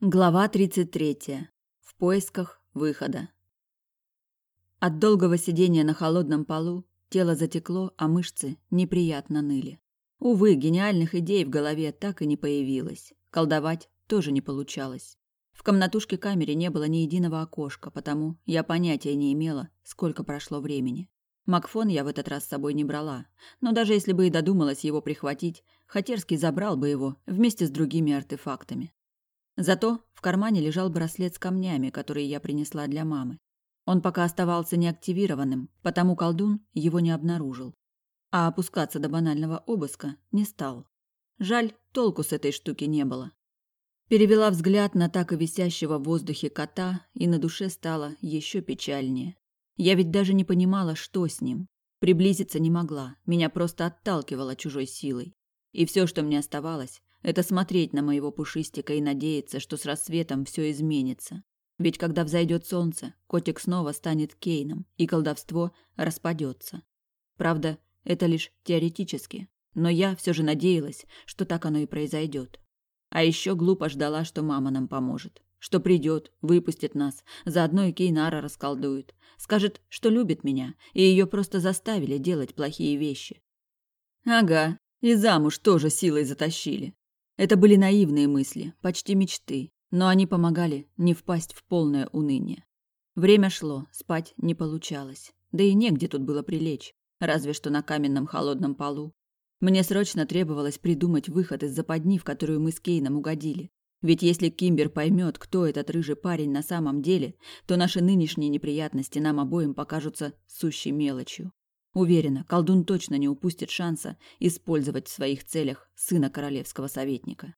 Глава 33. В поисках выхода. От долгого сидения на холодном полу тело затекло, а мышцы неприятно ныли. Увы, гениальных идей в голове так и не появилось. Колдовать тоже не получалось. В комнатушке камере не было ни единого окошка, потому я понятия не имела, сколько прошло времени. Макфон я в этот раз с собой не брала, но даже если бы и додумалась его прихватить, Хатерский забрал бы его вместе с другими артефактами. Зато в кармане лежал браслет с камнями, которые я принесла для мамы. Он пока оставался неактивированным, потому колдун его не обнаружил. А опускаться до банального обыска не стал. Жаль, толку с этой штуки не было. Перевела взгляд на так и висящего в воздухе кота, и на душе стало еще печальнее. Я ведь даже не понимала, что с ним. Приблизиться не могла, меня просто отталкивало чужой силой. И все, что мне оставалось, это смотреть на моего пушистика и надеяться, что с рассветом все изменится. Ведь когда взойдет солнце, котик снова станет Кейном, и колдовство распадется. Правда, это лишь теоретически, но я все же надеялась, что так оно и произойдет. А еще глупо ждала, что мама нам поможет, что придет, выпустит нас, заодно и Кейнара расколдует, скажет, что любит меня, и ее просто заставили делать плохие вещи. Ага, и замуж тоже силой затащили. Это были наивные мысли, почти мечты, но они помогали не впасть в полное уныние. Время шло, спать не получалось. Да и негде тут было прилечь, разве что на каменном холодном полу. Мне срочно требовалось придумать выход из западни, в которую мы с Кейном угодили. Ведь если Кимбер поймет, кто этот рыжий парень на самом деле, то наши нынешние неприятности нам обоим покажутся сущей мелочью. Уверена, колдун точно не упустит шанса использовать в своих целях сына королевского советника.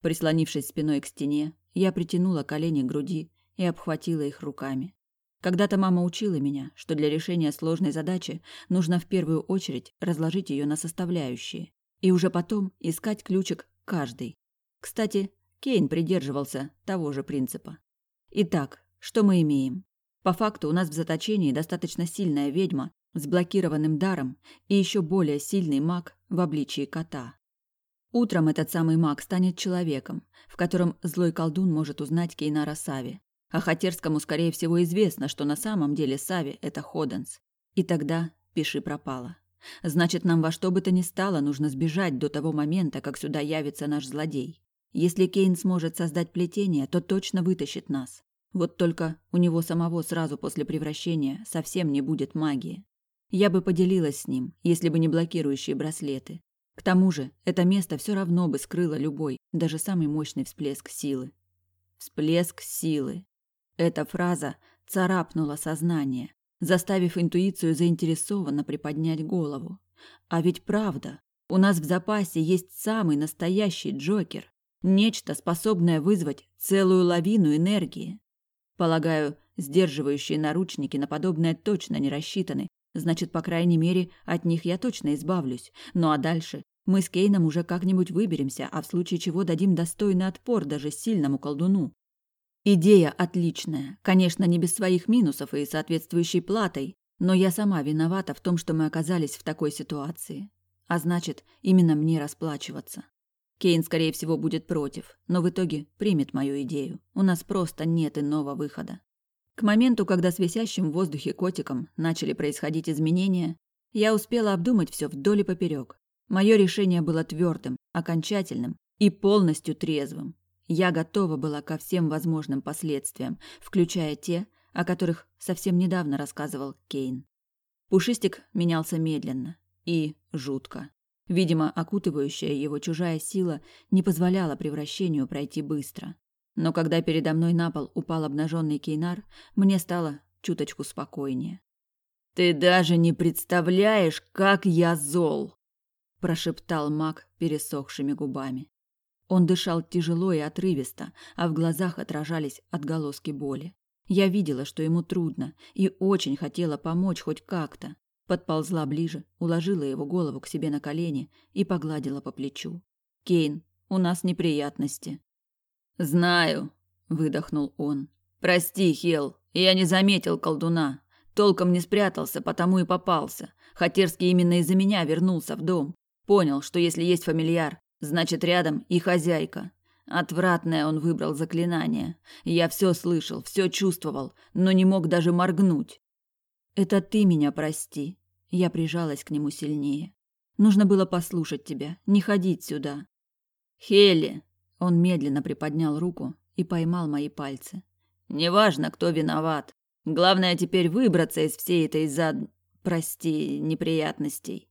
Прислонившись спиной к стене, я притянула колени к груди и обхватила их руками. Когда-то мама учила меня, что для решения сложной задачи нужно в первую очередь разложить ее на составляющие и уже потом искать ключик каждый. Кстати, Кейн придерживался того же принципа. Итак, что мы имеем? По факту у нас в заточении достаточно сильная ведьма, с блокированным даром и еще более сильный маг в обличии кота. Утром этот самый маг станет человеком, в котором злой колдун может узнать Кейнара Сави. А Хатерскому, скорее всего, известно, что на самом деле Сави – это Ходенс. И тогда пиши пропало. Значит, нам во что бы то ни стало нужно сбежать до того момента, как сюда явится наш злодей. Если Кейн сможет создать плетение, то точно вытащит нас. Вот только у него самого сразу после превращения совсем не будет магии. Я бы поделилась с ним, если бы не блокирующие браслеты. К тому же, это место все равно бы скрыло любой, даже самый мощный всплеск силы. Всплеск силы. Эта фраза царапнула сознание, заставив интуицию заинтересованно приподнять голову. А ведь правда, у нас в запасе есть самый настоящий Джокер. Нечто, способное вызвать целую лавину энергии. Полагаю, сдерживающие наручники на подобное точно не рассчитаны, Значит, по крайней мере, от них я точно избавлюсь. Ну а дальше мы с Кейном уже как-нибудь выберемся, а в случае чего дадим достойный отпор даже сильному колдуну. Идея отличная. Конечно, не без своих минусов и соответствующей платой, но я сама виновата в том, что мы оказались в такой ситуации. А значит, именно мне расплачиваться. Кейн, скорее всего, будет против, но в итоге примет мою идею. У нас просто нет иного выхода. К моменту, когда с висящим в воздухе котиком начали происходить изменения, я успела обдумать все вдоль и поперек. Мое решение было твердым, окончательным и полностью трезвым. Я готова была ко всем возможным последствиям, включая те, о которых совсем недавно рассказывал Кейн. Пушистик менялся медленно и жутко. Видимо, окутывающая его чужая сила не позволяла превращению пройти быстро. Но когда передо мной на пол упал обнаженный Кейнар, мне стало чуточку спокойнее. «Ты даже не представляешь, как я зол!» – прошептал маг пересохшими губами. Он дышал тяжело и отрывисто, а в глазах отражались отголоски боли. Я видела, что ему трудно, и очень хотела помочь хоть как-то. Подползла ближе, уложила его голову к себе на колени и погладила по плечу. «Кейн, у нас неприятности», «Знаю», — выдохнул он. «Прости, Хел, я не заметил колдуна. Толком не спрятался, потому и попался. Хатерский именно из-за меня вернулся в дом. Понял, что если есть фамильяр, значит рядом и хозяйка. Отвратное он выбрал заклинание. Я все слышал, все чувствовал, но не мог даже моргнуть. Это ты меня прости. Я прижалась к нему сильнее. Нужно было послушать тебя, не ходить сюда. Хелли. Он медленно приподнял руку и поймал мои пальцы. Неважно, кто виноват. Главное теперь выбраться из всей этой зад... прости, неприятностей.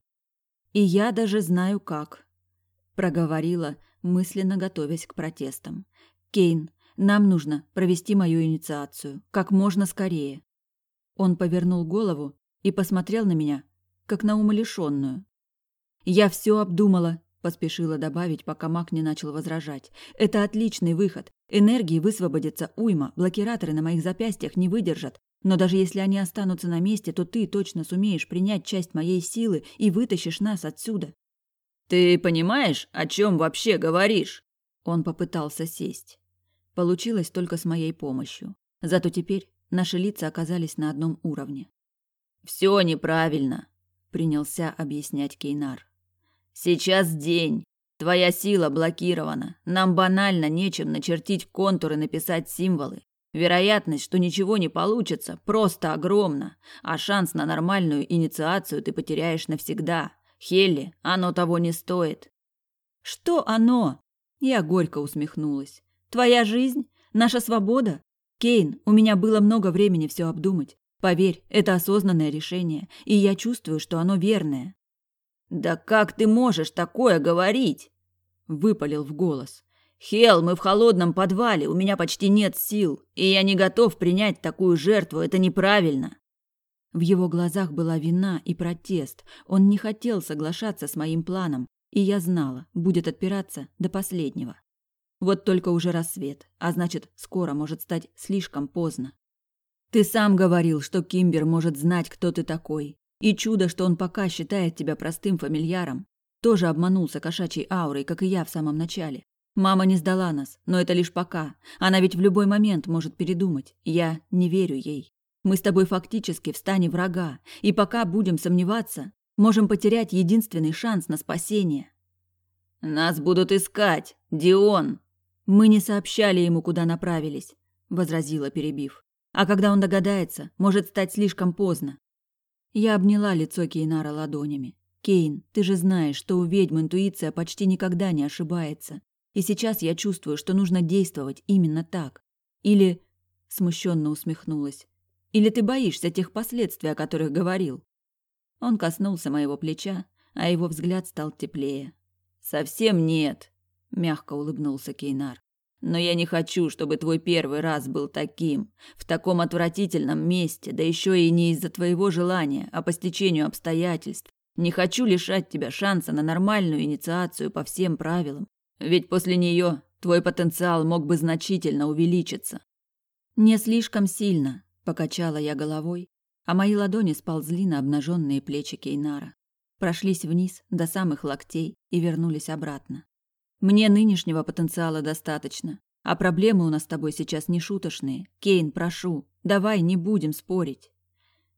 И я даже знаю как. Проговорила, мысленно готовясь к протестам. Кейн, нам нужно провести мою инициацию как можно скорее. Он повернул голову и посмотрел на меня, как на умалишенную. Я все обдумала, поспешила добавить, пока Мак не начал возражать. Это отличный выход. Энергии высвободится уйма, блокираторы на моих запястьях не выдержат. Но даже если они останутся на месте, то ты точно сумеешь принять часть моей силы и вытащишь нас отсюда. Ты понимаешь, о чем вообще говоришь? Он попытался сесть. Получилось только с моей помощью. Зато теперь наши лица оказались на одном уровне. Все неправильно, принялся объяснять Кейнар. Сейчас день. Твоя сила блокирована. Нам банально нечем начертить контуры, написать символы. Вероятность, что ничего не получится, просто огромна, а шанс на нормальную инициацию ты потеряешь навсегда. Хелли, оно того не стоит. Что оно? Я горько усмехнулась. Твоя жизнь? Наша свобода? Кейн, у меня было много времени все обдумать. Поверь, это осознанное решение, и я чувствую, что оно верное. Да как ты можешь такое говорить? выпалил в голос. Хел, мы в холодном подвале, у меня почти нет сил, и я не готов принять такую жертву, это неправильно. В его глазах была вина и протест. Он не хотел соглашаться с моим планом, и я знала, будет отпираться до последнего. Вот только уже рассвет, а значит, скоро может стать слишком поздно. Ты сам говорил, что Кимбер может знать, кто ты такой. И чудо, что он пока считает тебя простым фамильяром. Тоже обманулся кошачьей аурой, как и я в самом начале. Мама не сдала нас, но это лишь пока. Она ведь в любой момент может передумать. Я не верю ей. Мы с тобой фактически в стане врага, и пока будем сомневаться, можем потерять единственный шанс на спасение. Нас будут искать, Дион. Мы не сообщали ему, куда направились, возразила, перебив. А когда он догадается, может стать слишком поздно. Я обняла лицо Кейнара ладонями. Кейн, ты же знаешь, что у ведьм интуиция почти никогда не ошибается. И сейчас я чувствую, что нужно действовать именно так. Или смущенно усмехнулась. Или ты боишься тех последствий, о которых говорил? Он коснулся моего плеча, а его взгляд стал теплее. Совсем нет, мягко улыбнулся Кейнар. Но я не хочу, чтобы твой первый раз был таким, в таком отвратительном месте, да еще и не из-за твоего желания, а по стечению обстоятельств. Не хочу лишать тебя шанса на нормальную инициацию по всем правилам, ведь после нее твой потенциал мог бы значительно увеличиться. Не слишком сильно, покачала я головой, а мои ладони сползли на обнаженные плечи Кейнара, прошлись вниз до самых локтей и вернулись обратно. Мне нынешнего потенциала достаточно. А проблемы у нас с тобой сейчас не шуточные. Кейн, прошу, давай не будем спорить.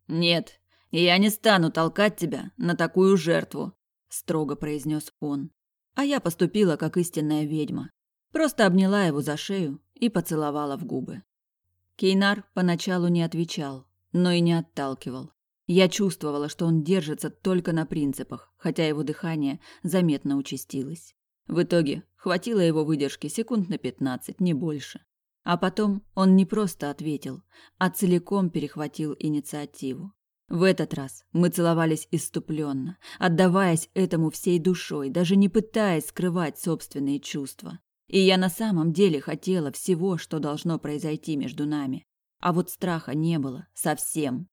Нет, я не стану толкать тебя на такую жертву, строго произнес он. А я поступила как истинная ведьма. Просто обняла его за шею и поцеловала в губы. Кейнар поначалу не отвечал, но и не отталкивал. Я чувствовала, что он держится только на принципах, хотя его дыхание заметно участилось. В итоге хватило его выдержки секунд на пятнадцать, не больше. А потом он не просто ответил, а целиком перехватил инициативу. В этот раз мы целовались иступленно, отдаваясь этому всей душой, даже не пытаясь скрывать собственные чувства. И я на самом деле хотела всего, что должно произойти между нами. А вот страха не было совсем.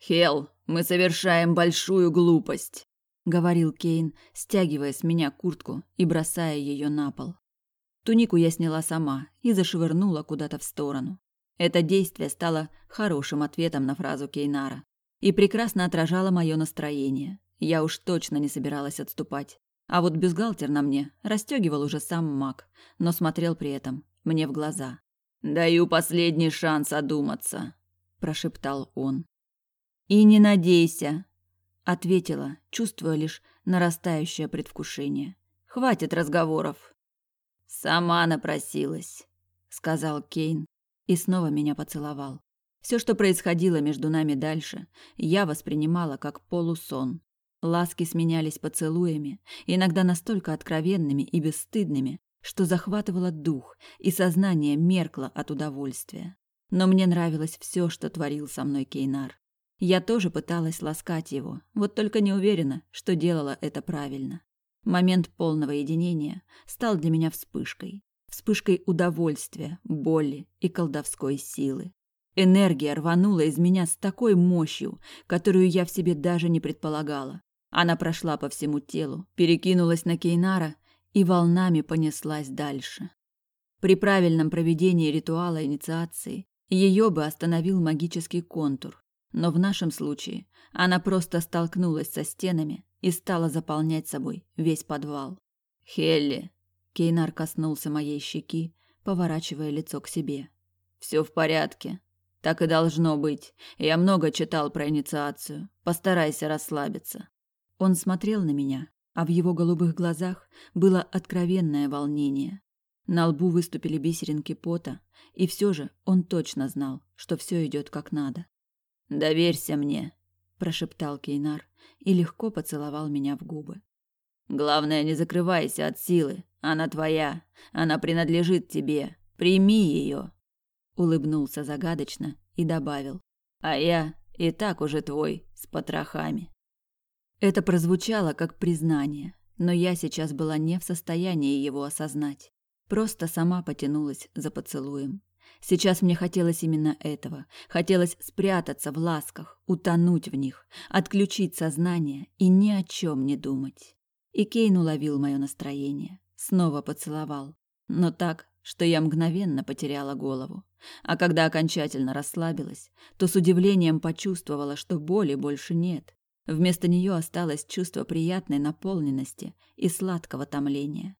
«Хел, мы совершаем большую глупость», говорил Кейн, стягивая с меня куртку и бросая ее на пол. Тунику я сняла сама и зашвырнула куда-то в сторону. Это действие стало хорошим ответом на фразу Кейнара и прекрасно отражало мое настроение. Я уж точно не собиралась отступать. А вот бюстгальтер на мне расстегивал уже сам маг, но смотрел при этом мне в глаза. «Даю последний шанс одуматься», – прошептал он. «И не надейся», ответила, чувствуя лишь нарастающее предвкушение. Хватит разговоров. Сама напросилась, сказал Кейн и снова меня поцеловал. Все, что происходило между нами дальше, я воспринимала как полусон. Ласки сменялись поцелуями, иногда настолько откровенными и бесстыдными, что захватывало дух, и сознание меркло от удовольствия. Но мне нравилось все, что творил со мной Кейнар. Я тоже пыталась ласкать его, вот только не уверена, что делала это правильно. Момент полного единения стал для меня вспышкой. Вспышкой удовольствия, боли и колдовской силы. Энергия рванула из меня с такой мощью, которую я в себе даже не предполагала. Она прошла по всему телу, перекинулась на Кейнара и волнами понеслась дальше. При правильном проведении ритуала инициации ее бы остановил магический контур, но в нашем случае она просто столкнулась со стенами и стала заполнять собой весь подвал. «Хелли!» Кейнар коснулся моей щеки, поворачивая лицо к себе. «Все в порядке. Так и должно быть. Я много читал про инициацию. Постарайся расслабиться». Он смотрел на меня, а в его голубых глазах было откровенное волнение. На лбу выступили бисеринки пота, и все же он точно знал, что все идет как надо. «Доверься мне», – прошептал Кейнар и легко поцеловал меня в губы. «Главное, не закрывайся от силы. Она твоя. Она принадлежит тебе. Прими ее», – улыбнулся загадочно и добавил. «А я и так уже твой, с потрохами». Это прозвучало как признание, но я сейчас была не в состоянии его осознать. Просто сама потянулась за поцелуем. Сейчас мне хотелось именно этого. Хотелось спрятаться в ласках, утонуть в них, отключить сознание и ни о чем не думать. И Кейн уловил мое настроение. Снова поцеловал. Но так, что я мгновенно потеряла голову. А когда окончательно расслабилась, то с удивлением почувствовала, что боли больше нет. Вместо нее осталось чувство приятной наполненности и сладкого томления.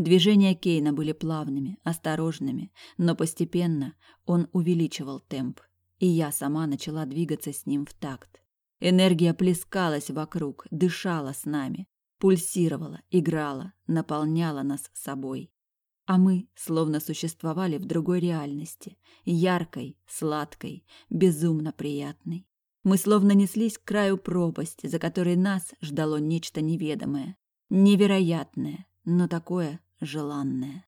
Движения Кейна были плавными, осторожными, но постепенно он увеличивал темп, и я сама начала двигаться с ним в такт. Энергия плескалась вокруг, дышала с нами, пульсировала, играла, наполняла нас собой. А мы словно существовали в другой реальности, яркой, сладкой, безумно приятной. Мы словно неслись к краю пропасти, за которой нас ждало нечто неведомое, невероятное, но такое желанное.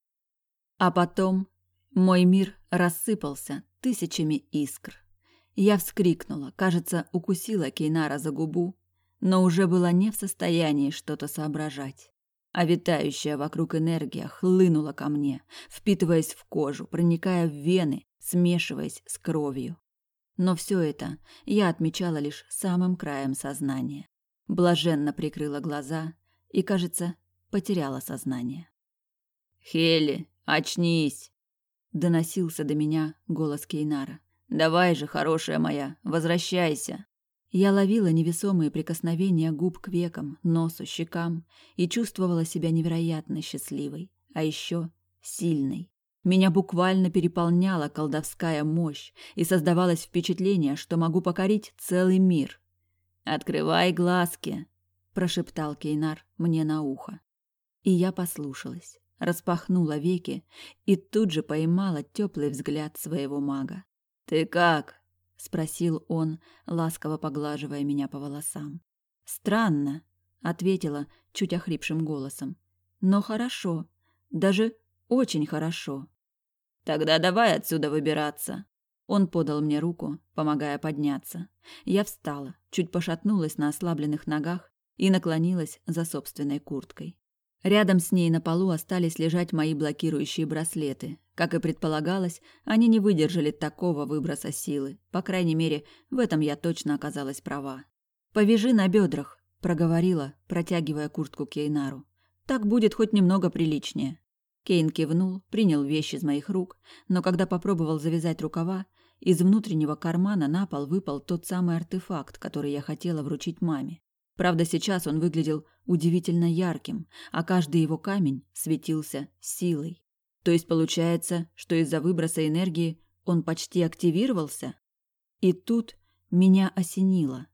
А потом мой мир рассыпался тысячами искр. Я вскрикнула, кажется, укусила Кейнара за губу, но уже была не в состоянии что-то соображать. А витающая вокруг энергия хлынула ко мне, впитываясь в кожу, проникая в вены, смешиваясь с кровью. Но все это я отмечала лишь самым краем сознания. Блаженно прикрыла глаза и, кажется, потеряла сознание. «Хелли, очнись!» — доносился до меня голос Кейнара. «Давай же, хорошая моя, возвращайся!» Я ловила невесомые прикосновения губ к векам, носу, щекам и чувствовала себя невероятно счастливой, а еще сильной. Меня буквально переполняла колдовская мощь, и создавалось впечатление, что могу покорить целый мир. «Открывай глазки!» – прошептал Кейнар мне на ухо. И я послушалась, распахнула веки и тут же поймала теплый взгляд своего мага. «Ты как?» – спросил он, ласково поглаживая меня по волосам. «Странно», – ответила чуть охрипшим голосом. «Но хорошо, даже очень хорошо». Тогда давай отсюда выбираться. Он подал мне руку, помогая подняться. Я встала, чуть пошатнулась на ослабленных ногах и наклонилась за собственной курткой. Рядом с ней на полу остались лежать мои блокирующие браслеты. Как и предполагалось, они не выдержали такого выброса силы. По крайней мере, в этом я точно оказалась права. «Повяжи на бедрах», – проговорила, протягивая куртку Кейнару. «Так будет хоть немного приличнее». Кейн кивнул, принял вещи из моих рук, но когда попробовал завязать рукава, из внутреннего кармана на пол выпал тот самый артефакт, который я хотела вручить маме. Правда, сейчас он выглядел удивительно ярким, а каждый его камень светился силой. То есть получается, что из-за выброса энергии он почти активировался? И тут меня осенило.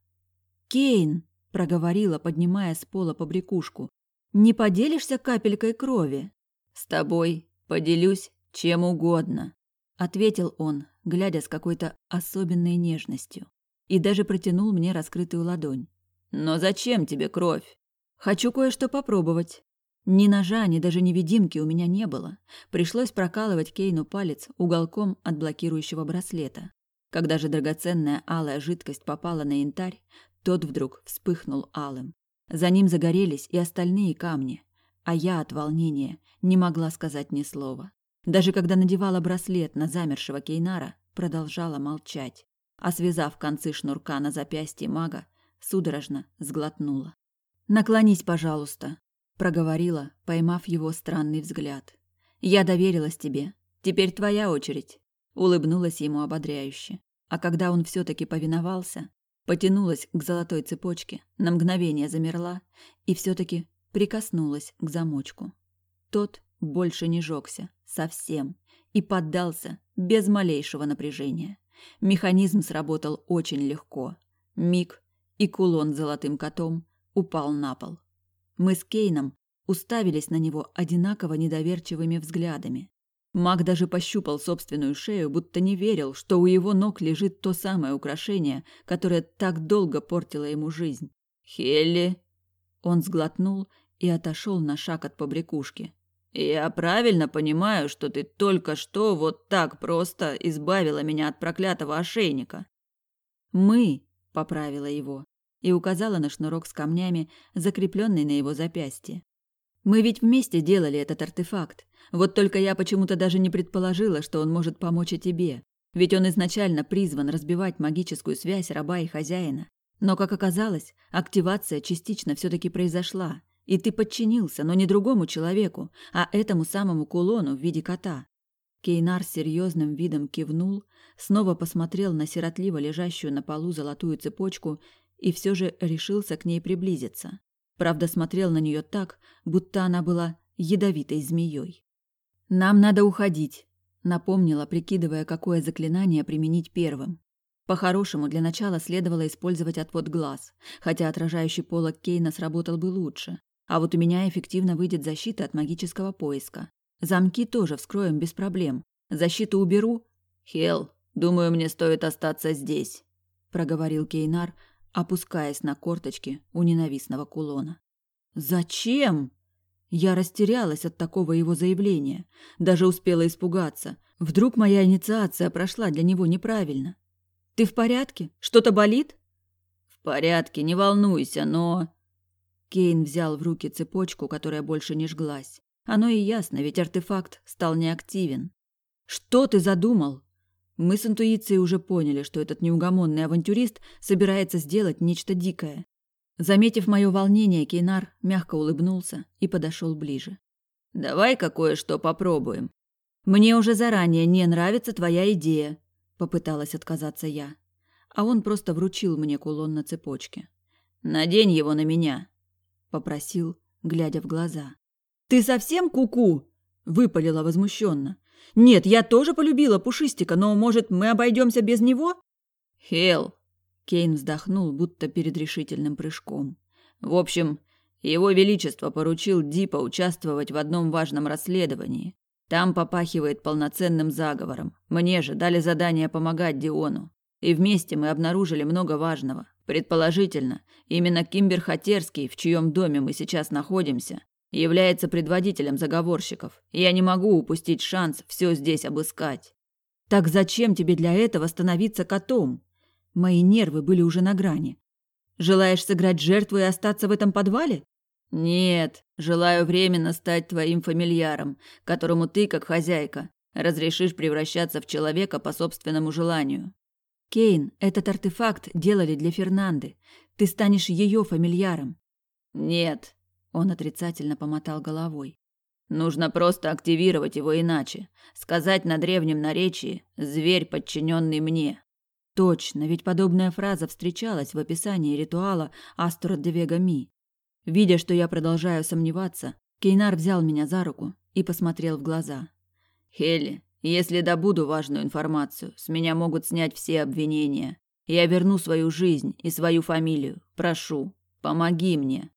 «Кейн!» – проговорила, поднимая с пола побрякушку. «Не поделишься капелькой крови?» «С тобой Поделюсь чем угодно, ответил он, глядя с какой-то особенной нежностью, и даже протянул мне раскрытую ладонь. Но зачем тебе кровь? Хочу кое-что попробовать. Ни ножа, ни даже невидимки у меня не было. Пришлось прокалывать Кейну палец уголком от блокирующего браслета. Когда же драгоценная алая жидкость попала на янтарь, тот вдруг вспыхнул алым. За ним загорелись и остальные камни, а я от волнения не могла сказать ни слова. Даже когда надевала браслет на замершего Кейнара, продолжала молчать, а связав концы шнурка на запястье мага, судорожно сглотнула. «Наклонись, пожалуйста», — проговорила, поймав его странный взгляд. «Я доверилась тебе. Теперь твоя очередь», — улыбнулась ему ободряюще. А когда он все-таки повиновался, потянулась к золотой цепочке, на мгновение замерла и все-таки прикоснулась к замочку. Тот больше не жёгся, совсем, и поддался без малейшего напряжения. Механизм сработал очень легко. Миг, и кулон с золотым котом упал на пол. Мы с Кейном уставились на него одинаково недоверчивыми взглядами. Маг даже пощупал собственную шею, будто не верил, что у его ног лежит то самое украшение, которое так долго портило ему жизнь. «Хелли!» Он сглотнул и отошел на шаг от побрякушки. «Я правильно понимаю, что ты только что вот так просто избавила меня от проклятого ошейника?» «Мы», — поправила его и указала на шнурок с камнями, закрепленный на его запястье. Мы ведь вместе делали этот артефакт. Вот только я почему-то даже не предположила, что он может помочь и тебе. Ведь он изначально призван разбивать магическую связь раба и хозяина. Но, как оказалось, активация частично все таки произошла, и ты подчинился, но не другому человеку, а этому самому кулону в виде кота. Кейнар серьезным видом кивнул, снова посмотрел на сиротливо лежащую на полу золотую цепочку и все же решился к ней приблизиться. Правда, смотрел на нее так, будто она была ядовитой змеей. «Нам надо уходить», — напомнила, прикидывая, какое заклинание применить первым. По-хорошему, для начала следовало использовать отвод глаз, хотя отражающий полог Кейна сработал бы лучше. А вот у меня эффективно выйдет защита от магического поиска. Замки тоже вскроем без проблем. Защиту уберу. Хел, думаю, мне стоит остаться здесь, проговорил Кейнар, опускаясь на корточки у ненавистного кулона. «Зачем?» Я растерялась от такого его заявления, даже успела испугаться. Вдруг моя инициация прошла для него неправильно. «Ты в порядке? Что-то болит?» «В порядке, не волнуйся, но...» Кейн взял в руки цепочку, которая больше не жглась. Оно и ясно, ведь артефакт стал неактивен. «Что ты задумал?» Мы с интуицией уже поняли, что этот неугомонный авантюрист собирается сделать нечто дикое. Заметив мое волнение, Кейнар мягко улыбнулся и подошел ближе. «Давай кое-что попробуем. Мне уже заранее не нравится твоя идея», — попыталась отказаться я. А он просто вручил мне кулон на цепочке. «Надень его на меня», — попросил, глядя в глаза. «Ты совсем куку?» -ку — выпалила возмущенно. Нет, я тоже полюбила Пушистика, но, может, мы обойдемся без него? Хел. Кейн вздохнул, будто перед решительным прыжком. В общем, его величество поручил Дипа участвовать в одном важном расследовании. Там попахивает полноценным заговором. Мне же дали задание помогать Диону. И вместе мы обнаружили много важного. Предположительно, именно Кимбер Хатерский, в чьем доме мы сейчас находимся, является предводителем заговорщиков. Я не могу упустить шанс все здесь обыскать. Так зачем тебе для этого становиться котом? Мои нервы были уже на грани. Желаешь сыграть жертву и остаться в этом подвале? Нет, желаю временно стать твоим фамильяром, которому ты, как хозяйка, разрешишь превращаться в человека по собственному желанию. Кейн, этот артефакт делали для Фернанды. Ты станешь ее фамильяром. Нет, он отрицательно помотал головой. Нужно просто активировать его иначе. Сказать на древнем наречии «зверь, подчиненный мне». Точно, ведь подобная фраза встречалась в описании ритуала Астро де Вега Ми. Видя, что я продолжаю сомневаться, Кейнар взял меня за руку и посмотрел в глаза. «Хелли, если добуду важную информацию, с меня могут снять все обвинения. Я верну свою жизнь и свою фамилию. Прошу, помоги мне».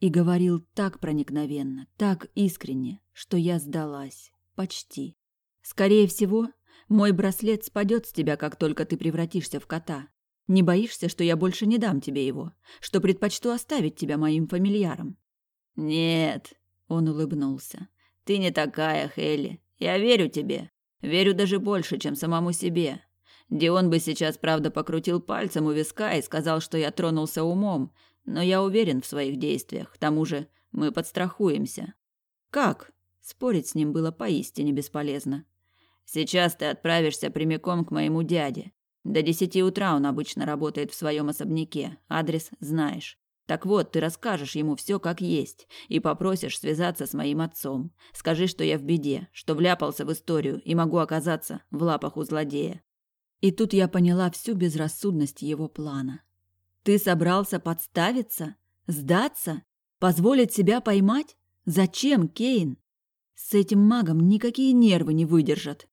И говорил так проникновенно, так искренне, что я сдалась. Почти. Скорее всего, мой браслет спадет с тебя, как только ты превратишься в кота. Не боишься, что я больше не дам тебе его, что предпочту оставить тебя моим фамильяром? Нет, он улыбнулся. Ты не такая, Хелли. Я верю тебе. Верю даже больше, чем самому себе. Дион бы сейчас, правда, покрутил пальцем у виска и сказал, что я тронулся умом, но я уверен в своих действиях. К тому же мы подстрахуемся. Как? Спорить с ним было поистине бесполезно. Сейчас ты отправишься прямиком к моему дяде. До десяти утра он обычно работает в своем особняке. Адрес знаешь. Так вот, ты расскажешь ему все как есть и попросишь связаться с моим отцом. Скажи, что я в беде, что вляпался в историю и могу оказаться в лапах у злодея. И тут я поняла всю безрассудность его плана. Ты собрался подставиться? Сдаться? Позволить себя поймать? Зачем, Кейн? С этим магом никакие нервы не выдержат.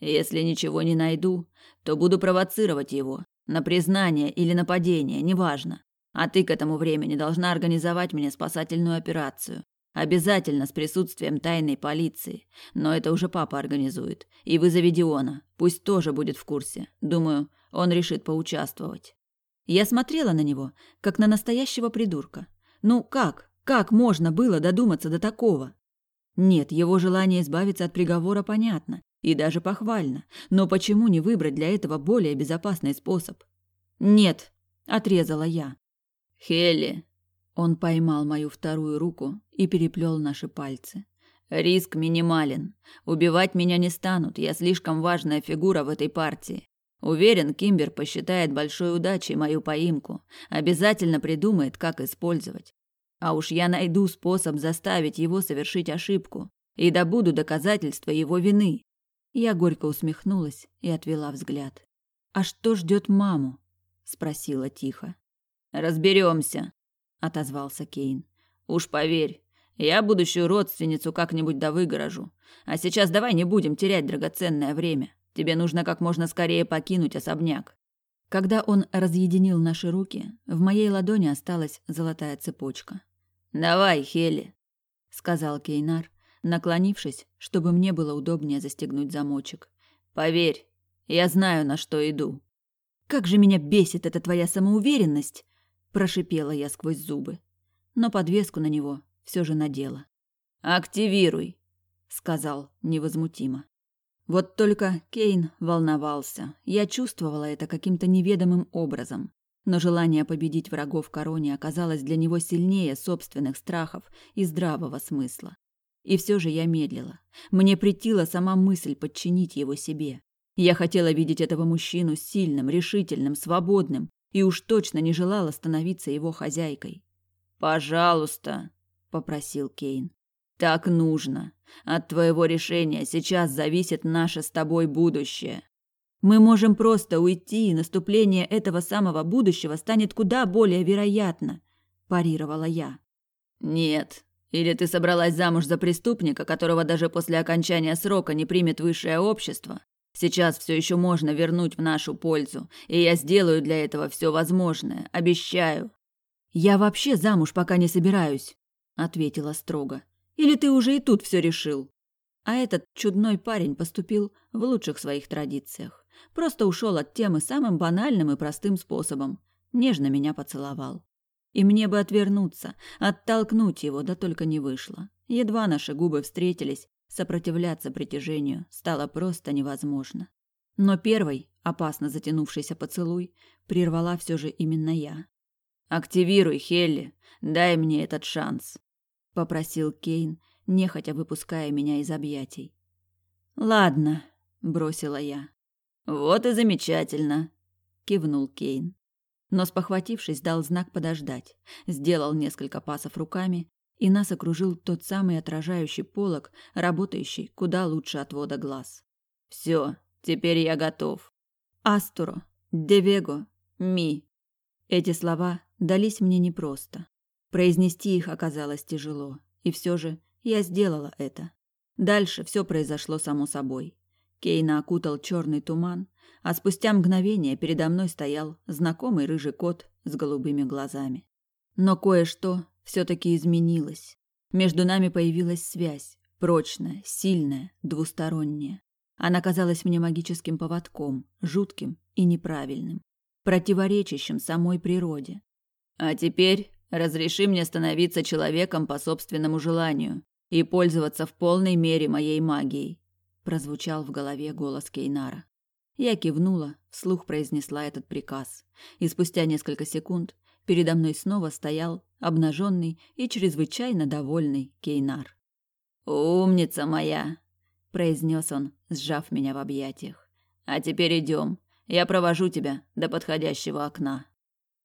Если ничего не найду, то буду провоцировать его. На признание или нападение, неважно. А ты к этому времени должна организовать мне спасательную операцию. Обязательно с присутствием тайной полиции. Но это уже папа организует. И вызови Диона. Пусть тоже будет в курсе. Думаю, он решит поучаствовать. Я смотрела на него, как на настоящего придурка. Ну как? Как можно было додуматься до такого? Нет, его желание избавиться от приговора понятно. И даже похвально. Но почему не выбрать для этого более безопасный способ? Нет, отрезала я. Хелли. Он поймал мою вторую руку и переплел наши пальцы. Риск минимален. Убивать меня не станут, я слишком важная фигура в этой партии. Уверен, Кимбер посчитает большой удачей мою поимку, обязательно придумает, как использовать. А уж я найду способ заставить его совершить ошибку и добуду доказательства его вины. Я горько усмехнулась и отвела взгляд. «А что ждет маму?» – спросила тихо. «Разберемся», – отозвался Кейн. «Уж поверь, я будущую родственницу как-нибудь да. А сейчас давай не будем терять драгоценное время. Тебе нужно как можно скорее покинуть особняк». Когда он разъединил наши руки, в моей ладони осталась золотая цепочка. «Давай, Хели», — сказал Кейнар, наклонившись, чтобы мне было удобнее застегнуть замочек. «Поверь, я знаю, на что иду». «Как же меня бесит эта твоя самоуверенность!» – прошипела я сквозь зубы. Но подвеску на него все же надела. «Активируй», – сказал невозмутимо. Вот только Кейн волновался. Я чувствовала это каким-то неведомым образом. Но желание победить врагов короне оказалось для него сильнее собственных страхов и здравого смысла. И все же я медлила. Мне претила сама мысль подчинить его себе. Я хотела видеть этого мужчину сильным, решительным, свободным и уж точно не желала становиться его хозяйкой. «Пожалуйста», — попросил Кейн. «Так нужно. От твоего решения сейчас зависит наше с тобой будущее». Мы можем просто уйти, и наступление этого самого будущего станет куда более вероятно, парировала я. Нет, или ты собралась замуж за преступника, которого даже после окончания срока не примет высшее общество? Сейчас все еще можно вернуть в нашу пользу, и я сделаю для этого все возможное, обещаю. Я вообще замуж пока не собираюсь, ответила строго. Или ты уже и тут все решил? А этот чудной парень поступил в лучших своих традициях. Просто ушел от темы самым банальным и простым способом. Нежно меня поцеловал. И мне бы отвернуться, оттолкнуть его, да только не вышло. Едва наши губы встретились, сопротивляться притяжению стало просто невозможно. Но первый, опасно затянувшийся поцелуй, прервала все же именно я. «Активируй, Хелли, дай мне этот шанс», — попросил Кейн, нехотя выпуская меня из объятий. «Ладно», — бросила я. «Вот и замечательно», — кивнул Кейн но, спохватившись, дал знак подождать, сделал несколько пасов руками, и нас окружил тот самый отражающий полог, работающий куда лучше отвода глаз. «Все, теперь я готов». «Астуро, девего, ми». Эти слова дались мне непросто. Произнести их оказалось тяжело, и все же я сделала это. Дальше все произошло само собой. Кейна окутал черный туман, а спустя мгновение передо мной стоял знакомый рыжий кот с голубыми глазами. Но кое-что все-таки изменилось. Между нами появилась связь, Прочная, сильная, двусторонняя. Она казалась мне магическим поводком, жутким и неправильным, противоречащим самой природе. А теперь разреши мне становиться человеком по собственному желанию и пользоваться в полной мере моей магией, прозвучал в голове голос Кейнара. Я кивнула, вслух произнесла этот приказ, и спустя несколько секунд передо мной снова стоял обнаженный и чрезвычайно довольный Кейнар. «Умница моя!» – произнес он, сжав меня в объятиях. «А теперь идем. Я провожу тебя до подходящего окна».